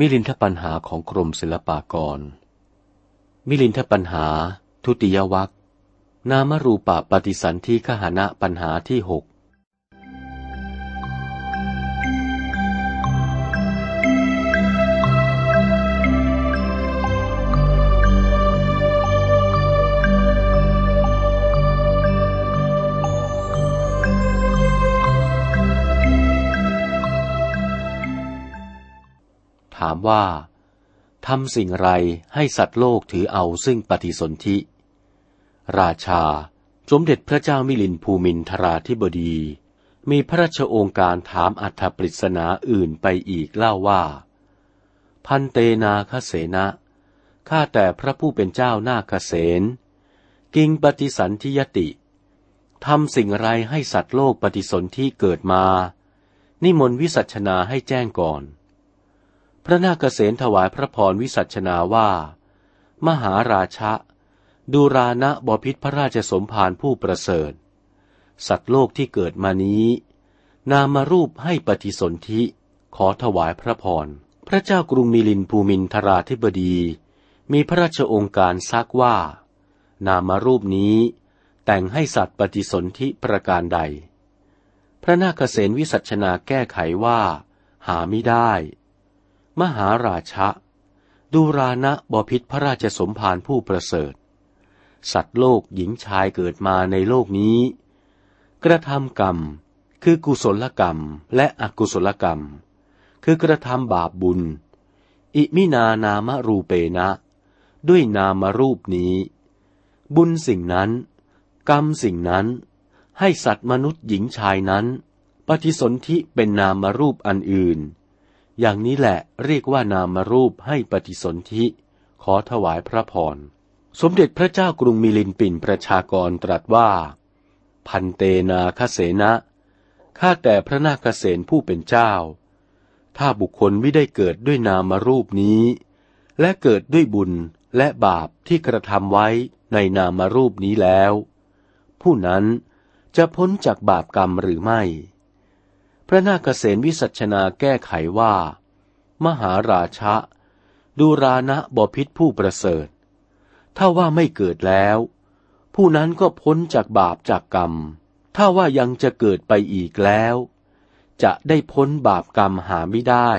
มิลินทปัญหาของกรมศิลปากร มิลินทปัญหา ทุติยวัคนามรูปปฏิสันธิขหณะปัญหาที่หก ถามว่าทำสิ่งไรให้สัตว์โลกถือเอาซึ่งปฏิสนธิ ราชาสมเด็จพระเจ้ามิลินภูมินทราธิบดี มีพระราชโองการถามอัธปริศนาอื่นไปอีกเล่าว่า พันเตนาคเสนะข้าแต่พระผู้เป็นเจ้านาคเสนกิงปฏิสันธิยติทำสิ่งไรให้สัตว์โลกปฏิสนธิเกิดมา นิมนต์วิสัชนาให้แจ้งก่อน พระนาคเษนถวายพระพรวิสัชนาว่า มหาราชะ ดูรานะบพิษพระราชสมภารผู้ประเสริฐ สัตว์โลกที่เกิดมานี้ นามารูปให้ปฏิสนธิ ขอถวายพระพร พระเจ้ากรุงมิลินภูมินทราธิบดี มีพระราชองค์การซักว่า นามารูปนี้แต่งให้สัตว์ปฏิสนธิประการใด พระนาคเษนวิสัชนาแก้ไขว่า หาไม่ได้ มหาราชะดูรานะบพิษพระราชสมภารผู้ประเสริฐ สัตว์โลกหญิงชายเกิดมาในโลกนี้ กระทำกรรมคือกุศลกรรมและอกุศลกรรม คือกระทำบาปบุญ อิมินานามรูเปนะ ด้วยนามรูปนี้ บุญสิ่งนั้น กรรมสิ่งนั้น ให้สัตว์มนุษย์หญิงชายนั้น ปฏิสนธิเป็นนามรูปอันอื่น อย่างนี้แหละเรียกว่านามรูปให้ปฏิสนธิ ขอถวายพระพร สมเด็จพระเจ้ากรุงมิลินปินประชากรตรัสว่า พันเตนาคเสนะข้าแต่พระนาคเสนผู้เป็นเจ้า ถ้าบุคคลไม่ได้เกิดด้วยนามรูปนี้ และเกิดด้วยบุญและบาปที่กระทำไว้ในนามรูปนี้แล้ว ผู้นั้นจะพ้นจากบาปกรรมหรือไม่ พระนาคเษนวิสัชนาแก้ไขว่า มหาราชะ ดูรานะบพิษผู้ประเสริฐ ถ้าว่าไม่เกิดแล้ว ผู้นั้นก็พ้นจากบาปจากกรรม ถ้าว่ายังจะเกิดไปอีกแล้ว จะได้พ้นบาปกรรมหาไม่ได้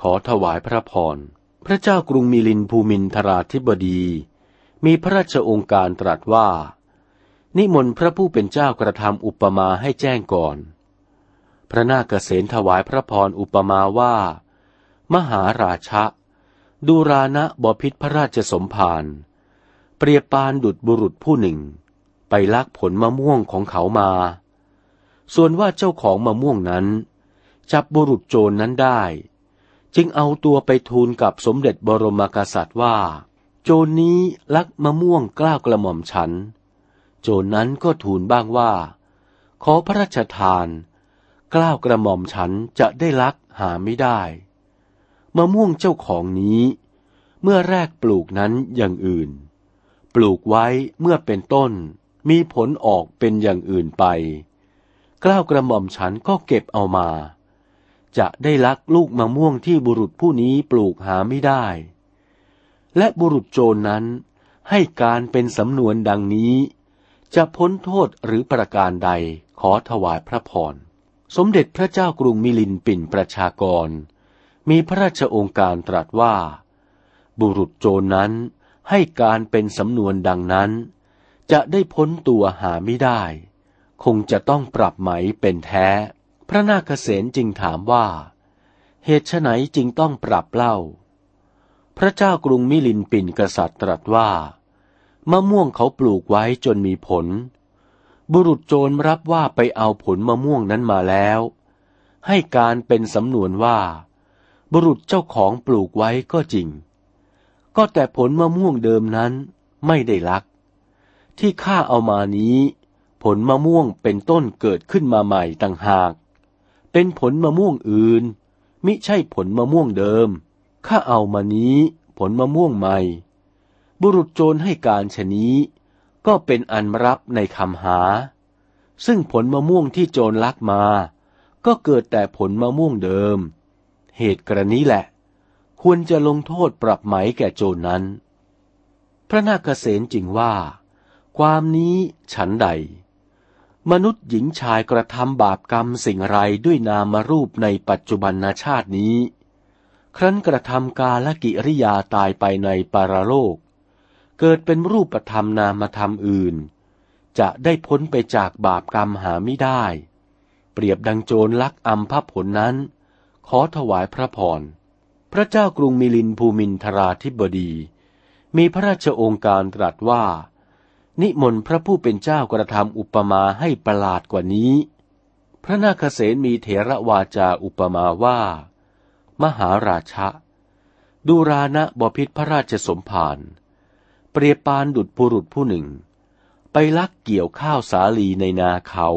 ขอถวายพระพร พระเจ้ากรุงมิลินภูมินทราธิบดี มีพระราชองค์การตรัสว่า นิมนต์พระผู้เป็นเจ้ากระทำอุปมาให้แจ้งก่อน พระนาคเษนถวายพระพรอุปมาว่า มหาราชะดูรานะบพิษพระราชสมภารเปรียบปานดุดบุรุษผู้หนึ่ง ไปลักผลมะม่วงของเขามา ส่วนว่าเจ้าของมะม่วงนั้น จับบุรุษโจรนนั้นได้ จึงเอาตัวไปทูลกับสมเด็จบรมกษัตริย์ว่า โจรนี้ลักมะม่วงกล้าวกระหม่อมฉัน โจรนนั้นก็ทูลบ้างว่า ขอพระราชทาน กล้าวกระหม่อมฉันจะได้ลักหาไม่ได้ มะม่วงเจ้าของนี้ เมื่อแรกปลูกนั้นอย่างอื่น ปลูกไว้เมื่อเป็นต้นมีผลออกเป็นอย่างอื่นไป กล้าวกระหม่อมฉันก็เก็บเอามา จะได้ลักลูกมะม่วงที่บุรุษผู้นี้ปลูกหาไม่ได้ และบุรุษโจรนั้นให้การเป็นสำนวนดังนี้ จะพ้นโทษหรือประการใดขอถวายพระพร สมเด็จพระเจ้ากรุงมิลินปินประชากร มีพระราชองค์การตรัสว่า บุรุษโจรนั้นให้การเป็นสำนวนดังนั้น จะได้พ้นตัวหาไม่ได้ คงจะต้องปรับไหมเป็นแท้ พระนาคเษนจึงถามว่า เหตุไฉนจึงต้องปรับเล่า พระเจ้ากรุงมิลินปินกษัตริย์ตรัสว่า มะม่วงเขาปลูกไว้จนมีผล บุรุษโจรรับว่าไปเอาผลมะม่วงนั้นมาแล้ว ให้การเป็นสำนวนว่า บุรุษเจ้าของปลูกไว้ก็จริง ก็แต่ผลมะม่วงเดิมนั้นไม่ได้ลัก ที่ข้าเอามานี้ ผลมะม่วงเป็นต้นเกิดขึ้นมาใหม่ต่างหาก เป็นผลมะม่วงอื่น มิใช่ผลมะม่วงเดิม ข้าเอามานี้ผลมะม่วงใหม่ บุรุษโจรให้การชนี้ ก็เป็นอันรับในคำหา ซึ่งผลมะม่วงที่โจรลักมา ก็เกิดแต่ผลมะม่วงเดิม เหตุกรณีแหละ ควรจะลงโทษปรับไหมแก่โจรนั้น พระนาคเษนจริงว่า ความนี้ฉันใด มนุษย์หญิงชายกระทำบาปกรรมสิ่งไรด้วยนามรูปในปัจจุบันนาชาตินี้ ครั้นกระทำกาลกิริยาตายไปในปารโลก เกิดเป็นรูปธรรมนามธรรมอื่น จะได้พ้นไปจากบาปกรรมหาไม่ได้ เปรียบดังโจรลักอัมพผลนั้น ขอถวายพระพร พระเจ้ากรุงมิลินภูมินทราธิบดี มีพระราชองค์การตรัสว่า นิมนต์พระผู้เป็นเจ้ากระทำอุปมาให้ประหลาดกว่านี้ พระนาคเษนมีเถระวาจาอุปมาว่า มหาราชะดูรานะบพิษพระราชสมภาร เปรียบปานดุดบุรุษผู้หนึ่ง ไปลักเกี่ยวข้าวสาลีในนาเขา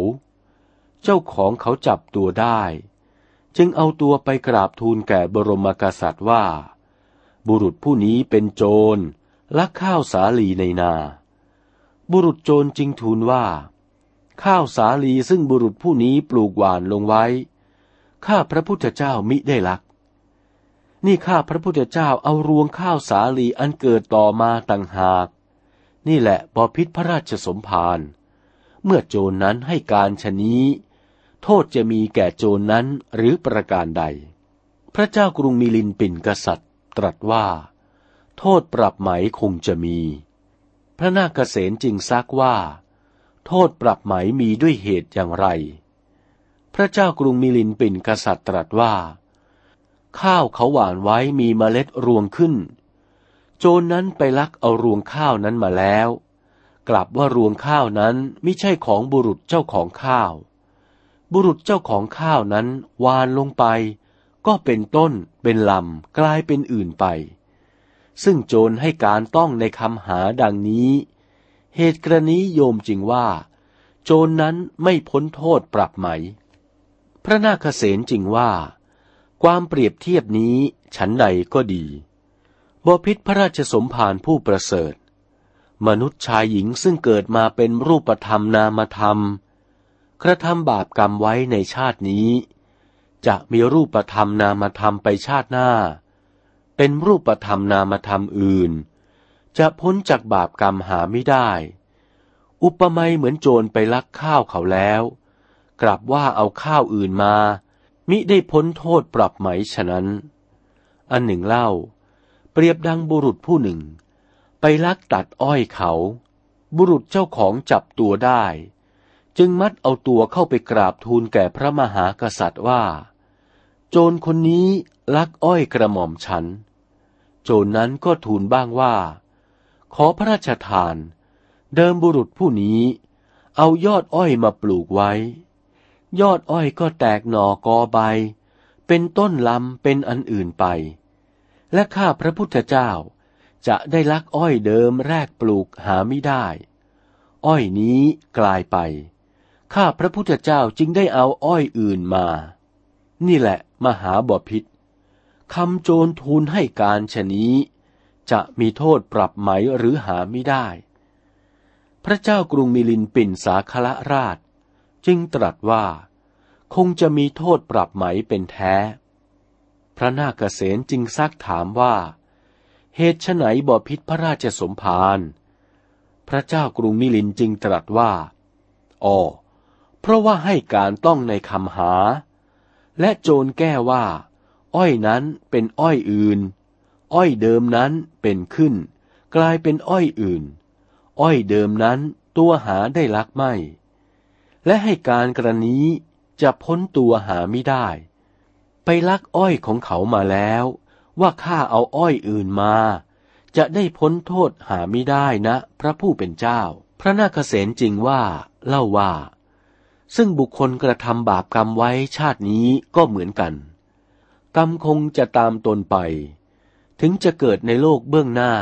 เจ้าของเขาจับตัวได้ จึงเอาตัวไปกราบทูลแก่บรมกษัตริย์ว่า บุรุษผู้นี้เป็นโจรลักข้าวสาลีในนา บุรุษโจรจึงทูลว่า ข้าวสาลีซึ่งบุรุษผู้นี้ปลูกหวานลงไว้ ข้าพระพุทธเจ้ามิได้ลัก นี่ข้าพระพุทธเจ้าเอารวงข้าวสาลีอันเกิดต่อมาต่างหาก นี่แหละบอพิษพระราชสมภาร เมื่อโจรนั้นให้การชนี้ โทษจะมีแก่โจรนนั้นหรือประการใด พระเจ้ากรุงมิลินปินกษัตริย์ ตรัสว่า โทษปรับไหมคงจะมี พระนาคเษนจึงซักว่า โทษปรับไหมมีด้วยเหตุอย่างไร พระเจ้ากรุงมิลินปินกษัตริย์ตรัสว่า ข้าวเขาหวานไว้มีเมล็ดรวงขึ้น โจรนนั้นไปลักเอารวงข้าวนั้นมาแล้ว กลับว่ารวงข้าวนั้นไม่ใช่ของบุรุษเจ้าของข้าว บุรุษเจ้าของข้าวนั้นวานลงไป ก็เป็นต้น เป็นลำกลายเป็นอื่นไป ซึ่งโจรให้การต้องในคำหาดังนี้ เหตุกรณีโยมจริงว่า โจรนั้นไม่พ้นโทษปรับไหม พระนาคเษนจริงว่า ความเปรียบเทียบนี้ฉันใดก็ดีบพิษพระราชสมภารผู้ประเสริฐ มนุษย์ชายหญิงซึ่งเกิดมาเป็นรูปธรรมนามธรรม กระทำบาปกรรมไว้ในชาตินี้ จะมีรูปธรรมนามธรรมไปชาติหน้า เป็นรูปธรรมนามธรรมอื่น จะพ้นจากบาปกรรมหาไม่ได้ อุปมาเหมือนโจรไปลักข้าวเขาแล้ว กลับว่าเอาข้าวอื่นมา มิได้พ้นโทษปรับไหมฉะนั้น อันหนึ่งเล่า เปรียบดังบุรุษผู้หนึ่ง ไปลักตัดอ้อยเขา บุรุษเจ้าของจับตัวได้ จึงมัดเอาตัวเข้าไปกราบทูลแก่พระมหากษัตริย์ว่า โจรคนนี้ลักอ้อยกระหม่อมฉัน โจรนั้นก็ทูลบ้างว่า ขอพระราชทาน เดิมบุรุษผู้นี้ เอายอดอ้อยมาปลูกไว้ ยอดอ้อยก็แตกหน่อกอใบ เป็นต้นลำเป็นอันอื่นไป และข้าพระพุทธเจ้าจะได้ลักอ้อยเดิมแรกปลูกหาไม่ได้ อ้อยนี้กลายไป ข้าพระพุทธเจ้าจึงได้เอาอ้อยอื่นมา นี่แหละมหาบพิษคำโจรทูลให้การชนี้ จะมีโทษปรับไหมหรือหาไม่ได้ พระเจ้ากรุงมิลินปินสาคละราช จึงตรัสว่า คงจะมีโทษปรับไหมเป็นแท้ พระนาคเษนจึงซักถามว่า เหตุไฉนบ่พิษพระราชสมภารพระเจ้ากรุงมิลินจึงตรัสว่าอ๋อเพราะว่าให้การต้องในคำหา และโจรแก้ว่า อ้อยนั้นเป็นอ้อยอื่น อ้อยเดิมนั้นเป็นขึ้น กลายเป็นอ้อยอื่น อ้อยเดิมนั้นตัวหาได้ลักไม่ และให้การกรณีจะพ้นตัวหาไม่ได้ ไปลักอ้อยของเขามาแล้ว ว่าข้าเอาอ้อยอื่นมา จะได้พ้นโทษหาไม่ได้นะ พระผู้เป็นเจ้า พระนาคเษนจริงว่า เล่าว่า ซึ่งบุคคลกระทำบาปกรรมไว้ชาตินี้ก็เหมือนกัน กรรมคงจะตามตนไป ถึงจะเกิดในโลกเบื้องหน้า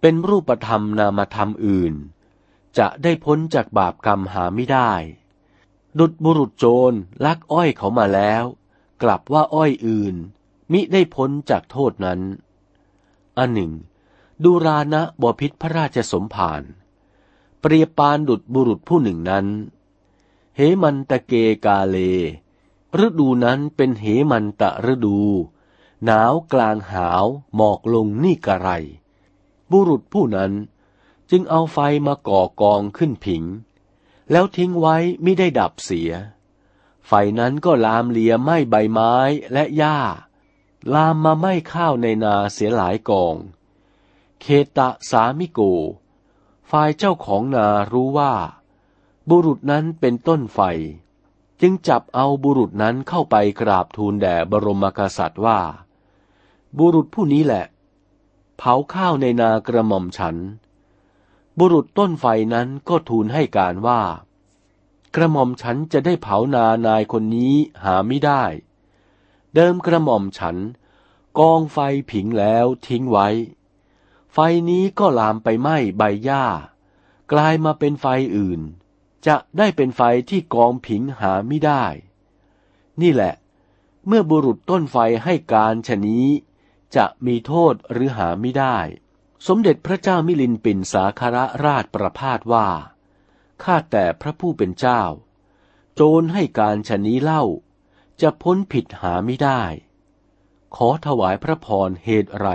เป็นรูปธรรมนามธรรมอื่น จะได้พ้นจากบาปกรรมหาไม่ได้ ดุดบุรุษโจรลักอ้อยเขามาแล้ว กลับว่าอ้อยอื่น มิได้พ้นจากโทษนั้น อันหนึ่ง ดูรานะบพิษพระราชสมภารเปรียบปานดุดบุรุษผู้หนึ่งนั้น เหมันตะเกกาเล ฤดูนั้นเป็นเหมันตะฤดู หนาวกลางหาวหมอกลงนี่กระไร บุรุษผู้นั้น จึงเอาไฟมาก่อกองขึ้นผิง แล้วทิ้งไว้ไม่ได้ดับเสีย ไฟนั้นก็ลามเลียไหม้ใบไม้และหญ้า ลามมาไหม้ข้าวในนาเสียหลายกอง เคตะสามิโก ฝ่ายเจ้าของนารู้ว่า บุรุษนั้นเป็นต้นไฟ จึงจับเอาบุรุษนั้นเข้าไปกราบทูลแด่บรมกษัตริย์ว่า บุรุษผู้นี้แหละ เผาข้าวในนากระหม่อมฉัน บุรุษต้นไฟนั้นก็ทูลให้การว่า กระหม่อมฉันจะได้เผานานายคนนี้หาไม่ได้ เดิมกระหม่อมฉัน กองไฟผิงแล้วทิ้งไว้ ไฟนี้ก็ลามไปไหม้ใบหญ้า กลายมาเป็นไฟอื่น จะได้เป็นไฟที่กองผิงหาไม่ได้ นี่แหละ เมื่อบุรุษต้นไฟให้การชนี้ จะมีโทษหรือหาไม่ได้ สมเด็จพระเจ้ามิลินปินสาคารราชประพาสว่า ข้าแต่พระผู้เป็นเจ้า โจรให้การชนี้เล่า จะพ้นผิดหาไม่ได้ ขอถวายพระพรเหตุไร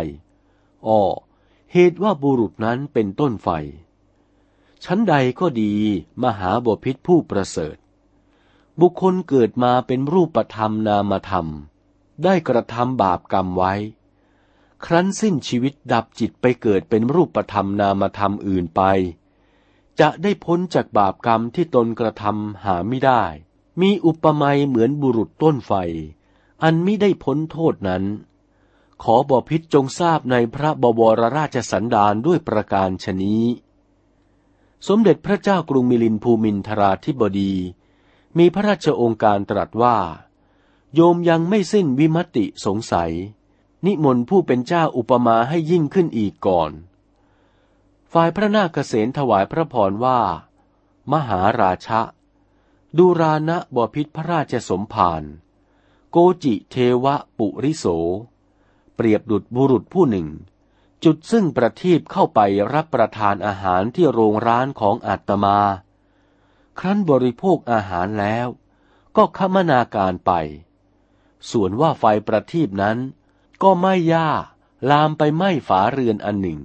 อ้อเหตุว่าบุรุษนั้นเป็นต้นไฟ ชั้นใดก็ดีมหาบพิษผู้ประเสริฐ บุคคลเกิดมาเป็นรูปธรรมนามธรรม ได้กระทำบาปกรรมไว้ ครั้นสิ้นชีวิตดับจิตไปเกิดเป็นรูปธรรมนามธรรมอื่นไป จะได้พ้นจากบาปกรรมที่ตนกระทำหาไม่ได้ มีอุปมาเหมือนบุรุษต้นไฟ อันมิได้พ้นโทษนั้น ขอบอพิษจงทราบในพระบวรราชสันดานด้วยประการชนี้ สมเด็จพระเจ้ากรุงมิลินภูมินทราธิบดี มีพระราชองค์การตรัสว่า โยมยังไม่สิ้นวิมติสงสัย นิมนต์ผู้เป็นเจ้าอุปมาให้ยิ่งขึ้นอีกก่อน ฝ่ายพระนาคเษนถวายพระพรว่า มหาราชะ ดูรานะบพิษพระราชสมภาร โกจิเทวะปุริโส เปรียบดุดบุรุษผู้หนึ่ง จุดซึ่งประทีปเข้าไปรับประทานอาหารที่โรงร้านของอาตมา ครั้นบริโภคอาหารแล้ว ก็คมนาการไป ส่วนว่าไฟประทีปนั้น ก็ไม่ย่าลามไปไหม้ฝาเรือนอันหนึ่ง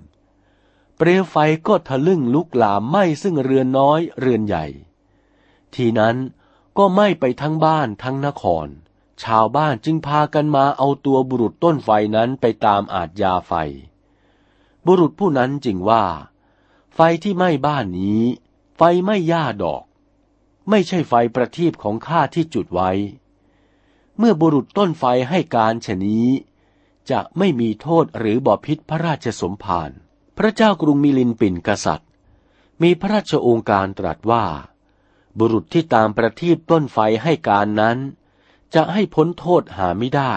เปลวไฟก็ทะลึ่งลุกลามไหม้ซึ่งเรือนน้อยเรือนใหญ่ ทีนั้นก็ไหม้ไปทั้งบ้านทั้งนคร ชาวบ้านจึงพากันมาเอาตัวบุรุษต้นไฟนั้นไปตามอาจยาไฟ บุรุษผู้นั้นจึงว่า ไฟที่ไหม้บ้านนี้ ไฟไม่ย่าดอก ไม่ใช่ไฟประทีปของข้าที่จุดไว้ เมื่อบุรุษต้นไฟให้การชนี้ จะไม่มีโทษหรือบอพิษพระราชสมภาร พระเจ้ากรุงมิลินปินกษัตริย์ มีพระราชโองการตรัสว่า บุรุษที่ตามประทีปต้นไฟให้การนั้น จะให้พ้นโทษหาไม่ได้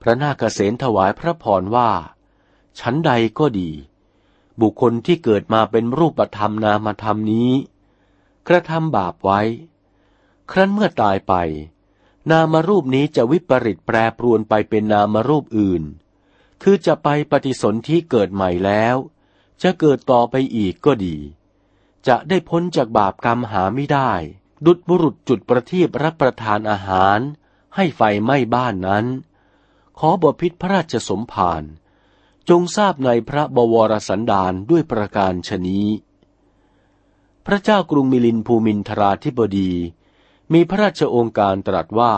พระนาคเษนถวายพระพรว่า ชั้นใดก็ดี บุคคลที่เกิดมาเป็นรูปธรรมนามธรรมนี้ กระทำบาปไว้ ครั้นเมื่อตายไป นามรูปนี้จะวิปริตแปรปรวนไปเป็นนามรูปอื่น คือจะไปปฏิสนธิเกิดใหม่แล้ว จะเกิดต่อไปอีกก็ดี จะได้พ้นจากบาปกรรมหาไม่ได้ ดุดบุรุษจุดประทีปรับประทานอาหาร ให้ไฟไหม้บ้านนั้น ขอบพิษพระราชสมภารจงทราบในพระบวรสันดานด้วยประการชนี้ พระเจ้ากรุงมิลินภูมินทราธิบดี มีพระราชองค์การตรัสว่า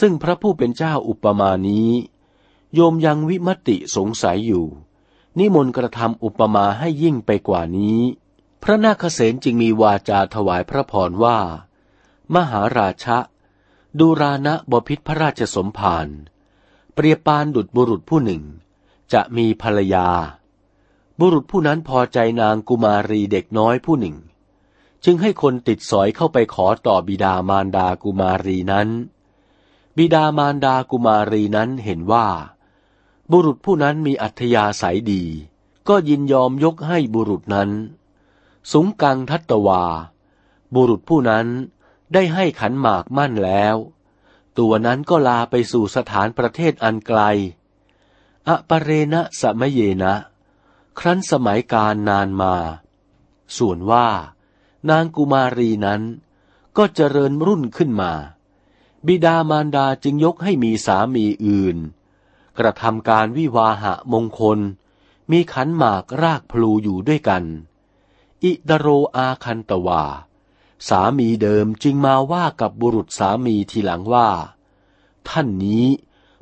ซึ่งพระผู้เป็นเจ้าอุปมานี้ โยมยังวิมติสงสัยอยู่ นิมนต์กระทำอุปมาให้ยิ่งไปกว่านี้ พระนาคเษนจึงมีวาจาถวายพระพรว่า มหาราชะดูรานะบพิษพระราชสมภารเปรียบปานดุดบุรุษผู้หนึ่ง จะมีภรรยา บุรุษผู้นั้นพอใจนางกุมารีเด็กน้อยผู้หนึ่ง จึงให้คนติดสอยเข้าไปขอต่อบิดามารดากุมารีนั้น บิดามารดากุมารีนั้นเห็นว่า บุรุษผู้นั้นมีอัธยาศัยดี ก็ยินยอมยกให้บุรุษนั้น สุงกังทัตวา บุรุษผู้นั้นได้ให้ขันหมากมั่นแล้ว ตัวนั้นก็ลาไปสู่สถานประเทศอันไกลอปเรณะสมเยนะ ครั้นสมัยการนานมา ส่วนว่า นางกุมารีนั้น ก็เจริญรุ่นขึ้นมา บิดามารดาจึงยกให้มีสามีอื่น กระทำการวิวาหะมงคล มีขันหมากรากพลูอยู่ด้วยกัน อิดโรอาคันตวา สามีเดิมจึงมาว่ากับบุรุษสามีทีหลังว่า ท่านนี้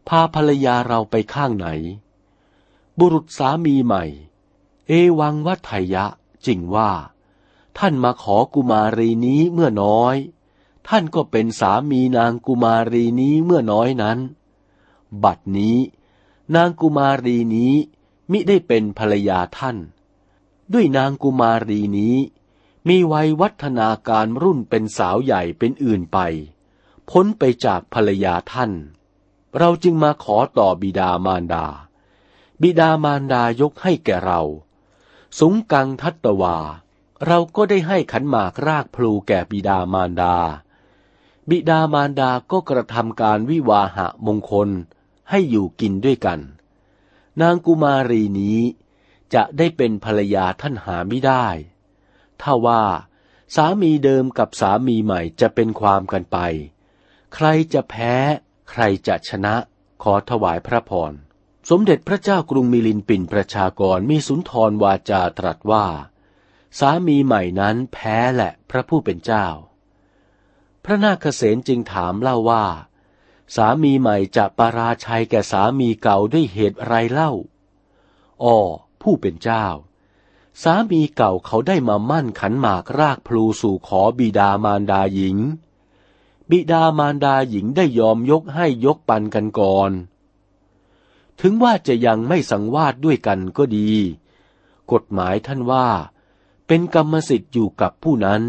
พาภรรยาเราไปข้างไหน บุรุษสามีใหม่ เอวังวัฏยะจริงว่า ท่านมาขอกุมารีนี้เมื่อน้อย ท่านก็เป็นสามีนางกุมารีนี้เมื่อน้อยนั้น บัดนี้ นางกุมารีนี้มิได้เป็นภรรยาท่าน ด้วยนางกุมารีนี้ มีวัยวัฒนาการรุ่นเป็นสาวใหญ่เป็นอื่นไป พ้นไปจากภรรยาท่าน เราจึงมาขอต่อบิดามารดา บิดามารดายกให้แก่เรา สุงกังทัตตวา เราก็ได้ให้ขันหมากรากพลูแก่บิดามารดา บิดามารดาก็กระทำการวิวาหะมงคลให้อยู่กินด้วยกัน นางกุมารีนี้จะได้เป็นภรรยาท่านหาไม่ได้ ถ้าว่าสามีเดิมกับสามีใหม่จะเป็นความกันไป ใครจะแพ้ ใครจะชนะ ขอถวายพระพร สมเด็จพระเจ้ากรุงมิลินปินประชากรมีสุนทรวาจาตรัสว่า สามีใหม่นั้นแพ้แหละพระผู้เป็นเจ้า พระนาคเษนจึงถามเล่าว่า สามีใหม่จะปาราชัยแก่สามีเก่าด้วยเหตุไรเล่าอ้อผู้เป็นเจ้า สามีเก่าเขาได้มามั่นขันหมากรากพลูสู่ขอบิดามารดาหญิง บิดามารดาหญิงได้ยอมยกให้ยกปันกันก่อน ถึงว่าจะยังไม่สังวาสด้วยกันก็ดี กฎหมายท่านว่า เป็นกรรมสิทธิ์อยู่กับผู้นั้น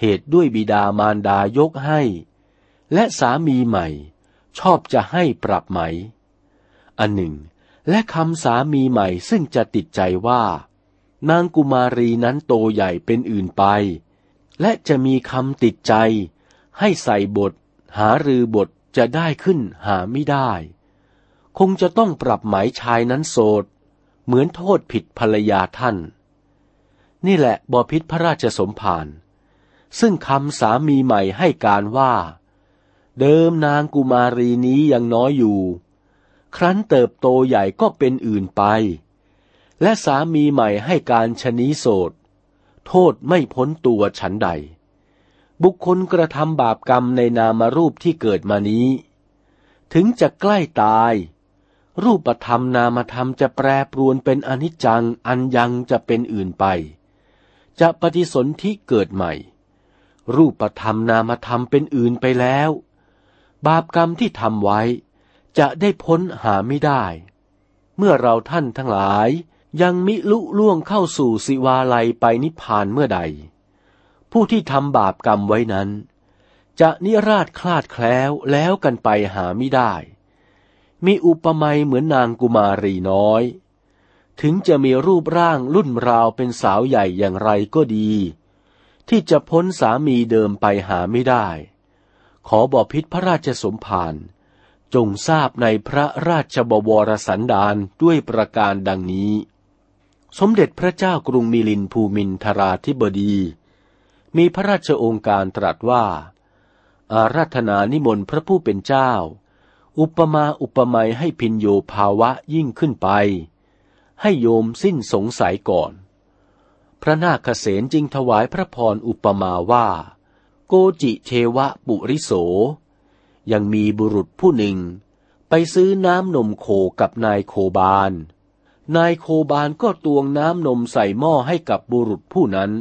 เหตุด้วยบิดามารดายกให้ และสามีใหม่ชอบจะให้ปรับไหม อันหนึ่ง และคำสามีใหม่ซึ่งจะติดใจว่า นางกุมารีนั้นโตใหญ่เป็นอื่นไป และจะมีคำติดใจ ให้ใส่บท หารือบทจะได้ขึ้นหาไม่ได้ คงจะต้องปรับหมายชายนั้นโสด เหมือนโทษผิดภรรยาท่าน นี่แหละบอพิษพระราชสมภารซึ่งคำสามีใหม่ให้การว่า เดิมนางกุมารีนี้ยังน้อยอยู่ ครั้นเติบโตใหญ่ก็เป็นอื่นไป และสามีใหม่ให้การชนีโสดโทษไม่พ้นตัวฉันใด บุคคลกระทำบาปกรรมในนามรูปที่เกิดมานี้ ถึงจะใกล้ตาย รูปธรรมนามธรรมจะแปรปรวนเป็นอนิจจังอันยังจะเป็นอื่นไป จะปฏิสนธิเกิดใหม่ รูปธรรมนามธรรมเป็นอื่นไปแล้ว บาปกรรมที่ทำไว้จะได้พ้นหาไม่ได้ เมื่อเราท่านทั้งหลายยังมิลุล่วงเข้าสู่สิวาลัยไปนิพพานเมื่อใด ผู้ที่ทำบาปกรรมไว้นั้น จะนิราชคลาดแคล้วแล้วกันไปหาไม่ได้ มีอุปมาเหมือนนางกุมารีน้อย ถึงจะมีรูปร่างรุ่นราวเป็นสาวใหญ่อย่างไรก็ดี ที่จะพ้นสามีเดิมไปหาไม่ได้ ขอบอพิษพระราชสมภารจงทราบในพระราชบวรสันดานด้วยประการดังนี้ สมเด็จพระเจ้ากรุงมิลินภูมินทราธิบดี มีพระราชองค์การตรัสว่า อาราธนานิมนต์พระผู้เป็นเจ้า อุปมาอุปไมยให้พินโยภาวะยิ่งขึ้นไป ให้โยมสิ้นสงสัยก่อน พระนาคเษนจึงถวายพระพรอุปมาว่า โกจิเทวะปุริโส ยังมีบุรุษผู้หนึ่ง ไปซื้อน้ำนมโคกับนายโคบาลนายโคบาลก็ตวงน้ำนมใส่หม้อให้กับบุรุษผู้นั้น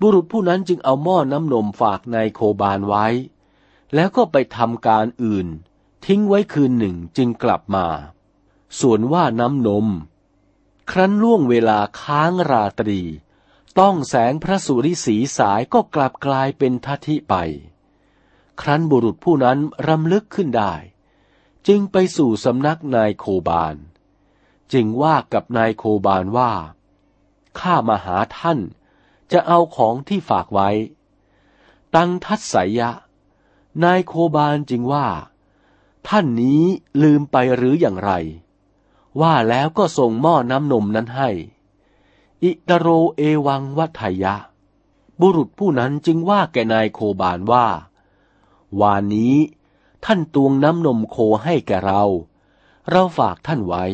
บุรุษผู้นั้นจึงเอาหม้อน้ำนมฝากนายโคบาลไว้ แล้วก็ไปทำการอื่น ทิ้งไว้คืนหนึ่งจึงกลับมา ส่วนว่าน้ำนม ครั้นล่วงเวลาค้างราตรี ต้องแสงพระสุริสีสายก็กลับกลายเป็นทัทิไป ครั้นบุรุษผู้นั้นรำลึกขึ้นได้ จึงไปสู่สำนักนายโคบาล จึงว่ากับนายโคบาลว่า ข้ามาหาท่านจะเอาของที่ฝากไว้ ตั้งทัศสยะ นายโคบาลจึงว่า ท่านนี้ลืมไปหรืออย่างไร ว่าแล้วก็ส่งหม้อน้ำนมนั้นให้ อิตโรเอวังวัทยะ บุรุษผู้นั้นจึงว่าแกนายโคบานว่า วานนี้ท่านตวงน้ำนมโคให้แกเรา เราฝากท่านไว้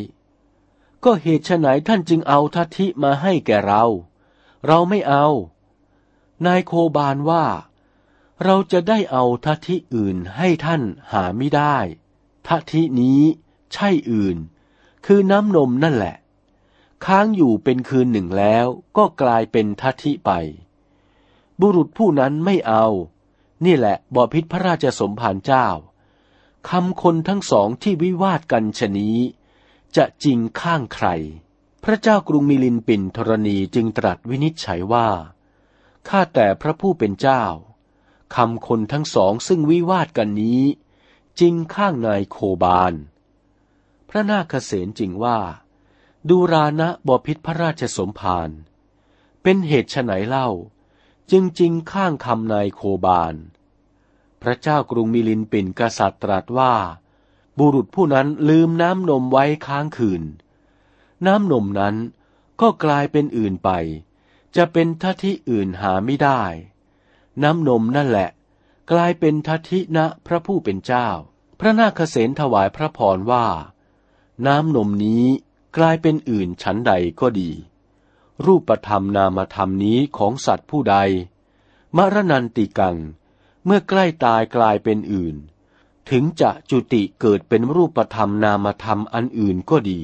ก็เหตุไฉนท่านจึงเอาทัทิมาให้แกเรา เราไม่เอา นายโคบานว่า เราจะได้เอาทัทิอื่นให้ท่านหาไม่ได้ทัทินี้ใช่อื่น คือน้ำนมนั่นแหละ ค้างอยู่เป็นคืนหนึ่งแล้วก็กลายเป็นทัทิไป บุรุษผู้นั้นไม่เอา นี่แหละบ่อพิษพระราชสมภารเจ้าคำคนทั้งสองที่วิวาทกันชนี้ จะจริงข้างใคร พระเจ้ากรุงมิลินปินธรณีจึงตรัสวินิจฉัยว่า ข้าแต่พระผู้เป็นเจ้าคำคนทั้งสองซึ่งวิวาทกันนี้ จริงข้างนายโคบาล พระนาคเษนจริงว่า ดูรานะบพิษพระราชสมภารเป็นเหตุไฉนเล่า จึงจริงข้างคำนายโคบาล พระเจ้ากรุงมิลินปินกษัตริย์ตรัสว่า บุรุษผู้นั้นลืมน้ำนมไว้ค้างคืน น้ำนมนั้นก็กลายเป็นอื่นไป จะเป็นทัที่อื่นหาไม่ได้ น้ำนมนั่นแหละ กลายเป็นทัทินะพระผู้เป็นเจ้า พระนาคเษนถวายพระพรว่า น้ำนมนี้กลายเป็นอื่นชั้นใดก็ดี รูปธรรมนามธรรมนี้ของสัตว์ผู้ใด มรณันติกัง เมื่อใกล้ตายกลายเป็นอื่น ถึงจะจุติเกิดเป็นรูปธรรมนามธรรมอันอื่นก็ดี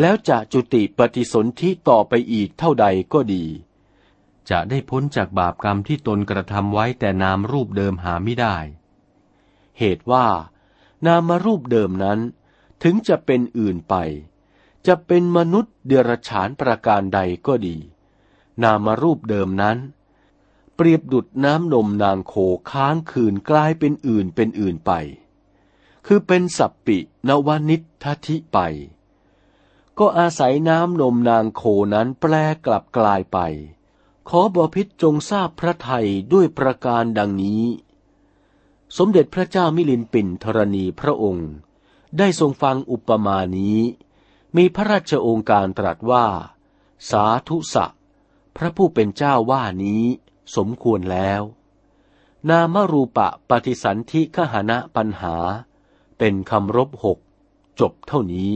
แล้วจะจุติปฏิสนธิต่อไปอีกเท่าใดก็ดี จะได้พ้นจากบาปกรรมที่ตนกระทำไว้แต่นามรูปเดิมหาไม่ได้ เหตุว่านามรูปเดิมนั้น ถึงจะเป็นอื่นไป จะเป็นมนุษย์เดรัจฉานประการใดก็ดี นามรูปเดิมนั้น เปรียบดุดน้ำนมนางโคค้างคืนกลายเป็นอื่นเป็นอื่นไป คือเป็นสัปปินวนิทธิไป ก็อาศัยน้ำนมนางโคนั้นแปลกลับกลายไป ขอบอพิษจงทราบพระไทยด้วยประการดังนี้ สมเด็จพระเจ้ามิลินปินธรณีพระองค์ ได้ทรงฟังอุปมานี้ มีพระราชโองการตรัสว่า สาธุสะ พระผู้เป็นเจ้าว่านี้สมควรแล้ว นามรูปะปฏิสันธิขหณะปัญหา เป็นคำรบหก จบเท่านี้